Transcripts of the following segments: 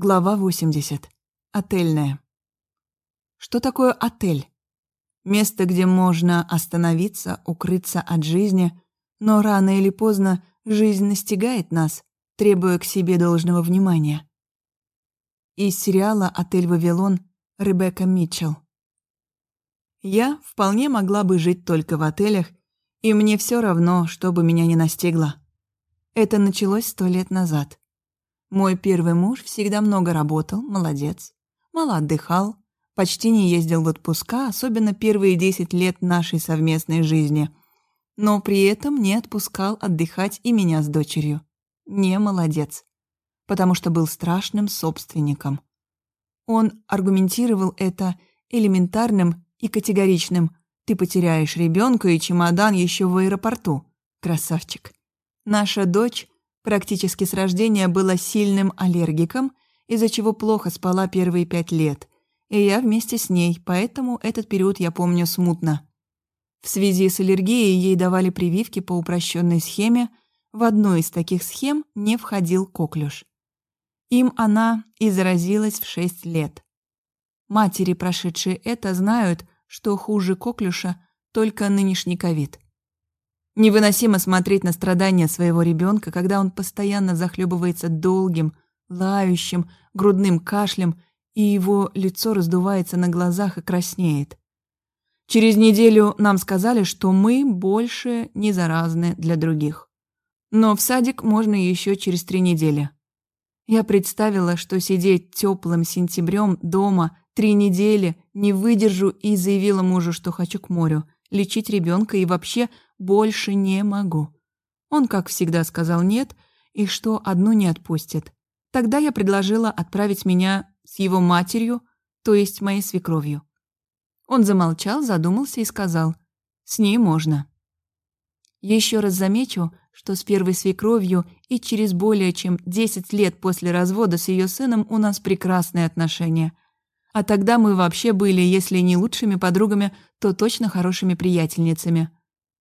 Глава 80. Отельная. Что такое отель? Место, где можно остановиться, укрыться от жизни, но рано или поздно жизнь настигает нас, требуя к себе должного внимания. Из сериала «Отель Вавилон» Ребекка Митчелл. Я вполне могла бы жить только в отелях, и мне все равно, что бы меня не настигло. Это началось сто лет назад. Мой первый муж всегда много работал, молодец. Мало отдыхал, почти не ездил в отпуска, особенно первые десять лет нашей совместной жизни. Но при этом не отпускал отдыхать и меня с дочерью. Не молодец. Потому что был страшным собственником. Он аргументировал это элементарным и категоричным. Ты потеряешь ребенка и чемодан еще в аэропорту. Красавчик. Наша дочь Практически с рождения была сильным аллергиком, из-за чего плохо спала первые пять лет. И я вместе с ней, поэтому этот период я помню смутно. В связи с аллергией ей давали прививки по упрощенной схеме. В одну из таких схем не входил коклюш. Им она и заразилась в шесть лет. Матери, прошедшие это, знают, что хуже коклюша только нынешний ковид. Невыносимо смотреть на страдания своего ребенка, когда он постоянно захлебывается долгим, лающим, грудным кашлем, и его лицо раздувается на глазах и краснеет. Через неделю нам сказали, что мы больше не заразны для других. Но в садик можно еще через три недели. Я представила, что сидеть теплым сентябрем дома три недели не выдержу и заявила мужу, что хочу к морю, лечить ребенка и вообще больше не могу. Он, как всегда, сказал нет и что одну не отпустит. Тогда я предложила отправить меня с его матерью, то есть моей свекровью. Он замолчал, задумался и сказал, «С ней можно». Еще раз замечу, что с первой свекровью и через более чем 10 лет после развода с ее сыном у нас прекрасные отношения. А тогда мы вообще были, если не лучшими подругами, то точно хорошими приятельницами.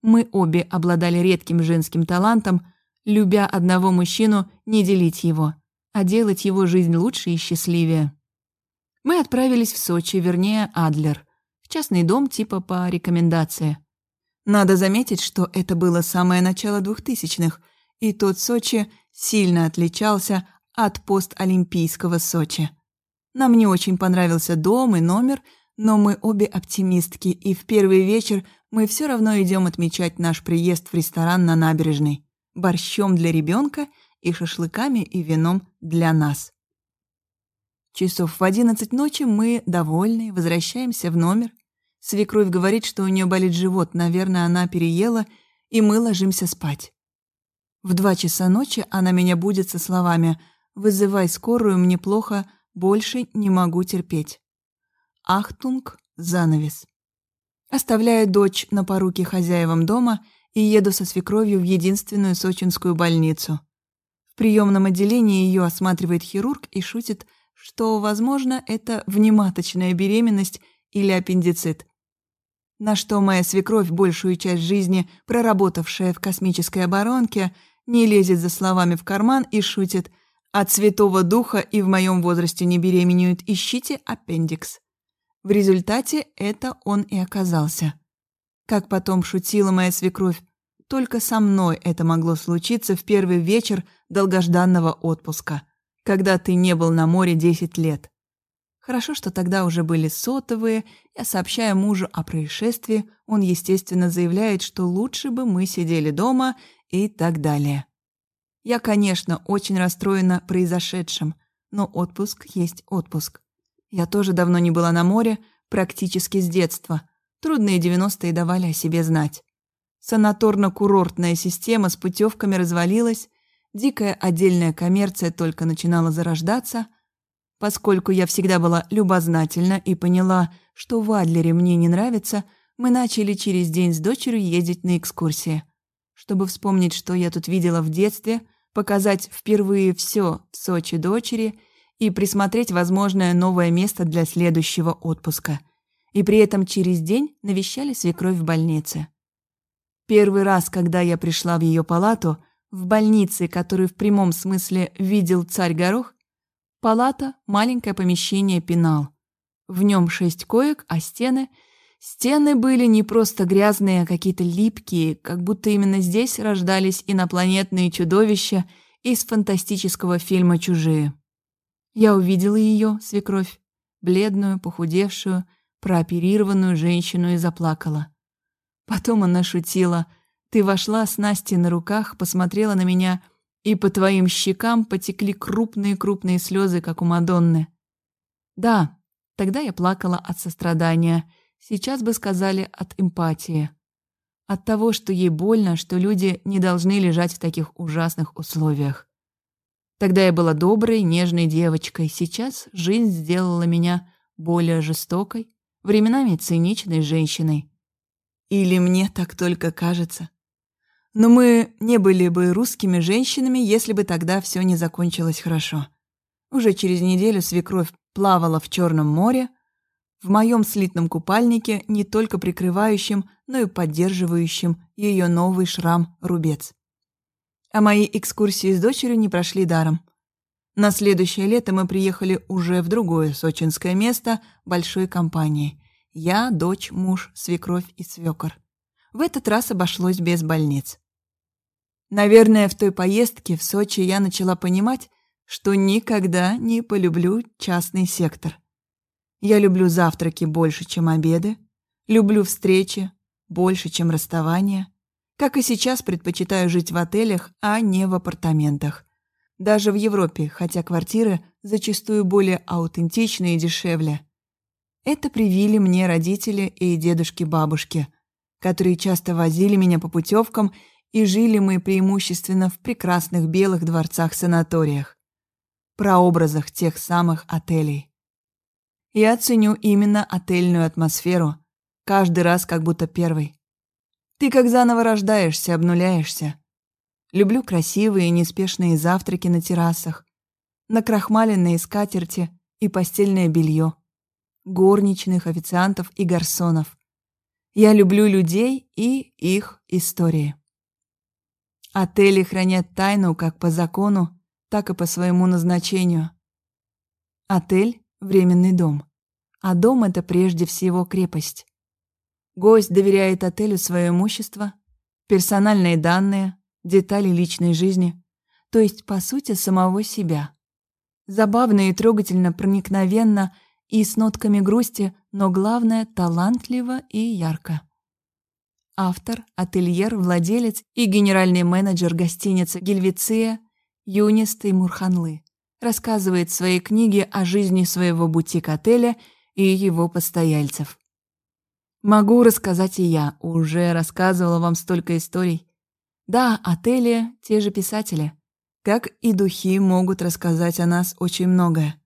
Мы обе обладали редким женским талантом, любя одного мужчину, не делить его, а делать его жизнь лучше и счастливее. Мы отправились в Сочи, вернее, Адлер, в частный дом типа по рекомендации. Надо заметить, что это было самое начало двухтысячных, и тот Сочи сильно отличался от постолимпийского Сочи. Нам не очень понравился дом и номер, но мы обе оптимистки, и в первый вечер мы все равно идем отмечать наш приезд в ресторан на набережной. Борщом для ребенка и шашлыками и вином для нас. Часов в одиннадцать ночи мы, довольные, возвращаемся в номер. Свекровь говорит, что у нее болит живот, наверное, она переела, и мы ложимся спать. В два часа ночи она меня будет со словами «Вызывай скорую, мне плохо, больше не могу терпеть». Ахтунг, занавес. Оставляю дочь на поруки хозяевам дома и еду со свекровью в единственную сочинскую больницу. В приемном отделении ее осматривает хирург и шутит, что, возможно, это внематочная беременность или аппендицит. На что моя свекровь, большую часть жизни, проработавшая в космической оборонке, не лезет за словами в карман и шутит «От святого духа и в моем возрасте не беременеют, ищите аппендикс». В результате это он и оказался. Как потом шутила моя свекровь, только со мной это могло случиться в первый вечер долгожданного отпуска, когда ты не был на море 10 лет. Хорошо, что тогда уже были сотовые, я сообщаю мужу о происшествии, он, естественно, заявляет, что лучше бы мы сидели дома и так далее. Я, конечно, очень расстроена произошедшим, но отпуск есть отпуск. Я тоже давно не была на море, практически с детства. Трудные девяностые давали о себе знать. Санаторно-курортная система с путевками развалилась, дикая отдельная коммерция только начинала зарождаться. Поскольку я всегда была любознательна и поняла, что в Адлере мне не нравится, мы начали через день с дочерью ездить на экскурсии. Чтобы вспомнить, что я тут видела в детстве, показать впервые все в Сочи дочери и присмотреть возможное новое место для следующего отпуска. И при этом через день навещали свекровь в больнице. Первый раз, когда я пришла в ее палату, в больнице, которую в прямом смысле видел царь Горох, Палата – маленькое помещение пенал. В нем шесть коек, а стены... Стены были не просто грязные, а какие-то липкие, как будто именно здесь рождались инопланетные чудовища из фантастического фильма «Чужие». Я увидела ее, свекровь, бледную, похудевшую, прооперированную женщину и заплакала. Потом она шутила. «Ты вошла с Настей на руках, посмотрела на меня, и по твоим щекам потекли крупные-крупные слезы, как у Мадонны». Да, тогда я плакала от сострадания. Сейчас бы сказали от эмпатии. От того, что ей больно, что люди не должны лежать в таких ужасных условиях. Тогда я была доброй, нежной девочкой. Сейчас жизнь сделала меня более жестокой, временами циничной женщиной. Или мне так только кажется. Но мы не были бы русскими женщинами, если бы тогда все не закончилось хорошо. Уже через неделю свекровь плавала в Черном море, в моем слитном купальнике, не только прикрывающем, но и поддерживающем ее новый шрам-рубец. А мои экскурсии с дочерью не прошли даром. На следующее лето мы приехали уже в другое сочинское место большой компании. Я, дочь, муж, свекровь и свекор. В этот раз обошлось без больниц. Наверное, в той поездке в Сочи я начала понимать, что никогда не полюблю частный сектор. Я люблю завтраки больше, чем обеды, люблю встречи больше, чем расставания. Как и сейчас, предпочитаю жить в отелях, а не в апартаментах. Даже в Европе, хотя квартиры зачастую более аутентичны и дешевле. Это привили мне родители и дедушки-бабушки, которые часто возили меня по путевкам, и жили мы преимущественно в прекрасных белых дворцах-санаториях. Прообразах тех самых отелей. Я ценю именно отельную атмосферу, каждый раз как будто первый. Ты как заново рождаешься, обнуляешься. Люблю красивые и неспешные завтраки на террасах, накрахмаленные скатерти и постельное белье, горничных, официантов и гарсонов. Я люблю людей и их истории. Отели хранят тайну как по закону, так и по своему назначению. Отель – временный дом, а дом – это прежде всего крепость. Гость доверяет отелю свое имущество, персональные данные, детали личной жизни, то есть, по сути, самого себя. Забавно и трогательно, проникновенно и с нотками грусти, но главное – талантливо и ярко. Автор, ательер, владелец и генеральный менеджер гостиницы «Гельвиция» Юнис Теймурханлы рассказывает в своей книге о жизни своего бутик-отеля и его постояльцев. Могу рассказать и я, уже рассказывала вам столько историй. Да, отели — те же писатели. Как и духи могут рассказать о нас очень многое.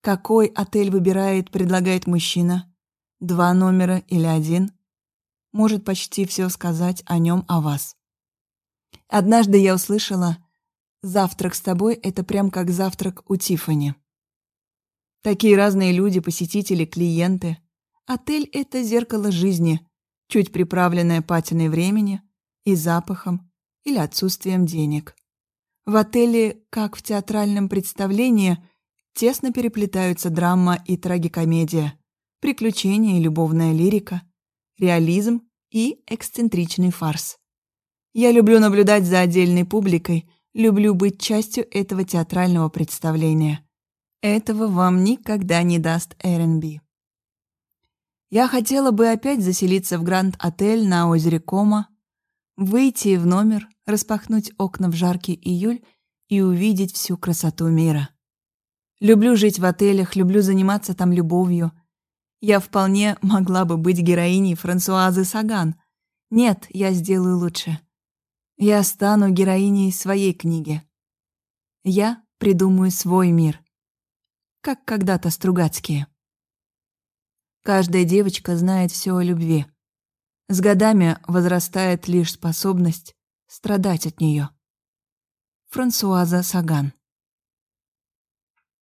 Какой отель выбирает, предлагает мужчина? Два номера или один? Может почти все сказать о нем, о вас. Однажды я услышала, завтрак с тобой — это прям как завтрак у Тифани. Такие разные люди, посетители, клиенты — Отель — это зеркало жизни, чуть приправленное патиной времени и запахом или отсутствием денег. В отеле, как в театральном представлении, тесно переплетаются драма и трагикомедия, приключения и любовная лирика, реализм и эксцентричный фарс. Я люблю наблюдать за отдельной публикой, люблю быть частью этого театрального представления. Этого вам никогда не даст Эренби. Я хотела бы опять заселиться в Гранд-отель на озере Кома, выйти в номер, распахнуть окна в жаркий июль и увидеть всю красоту мира. Люблю жить в отелях, люблю заниматься там любовью. Я вполне могла бы быть героиней Франсуазы Саган. Нет, я сделаю лучше. Я стану героиней своей книги. Я придумаю свой мир. Как когда-то Стругацкие. Каждая девочка знает все о любви. С годами возрастает лишь способность страдать от нее. Франсуаза Саган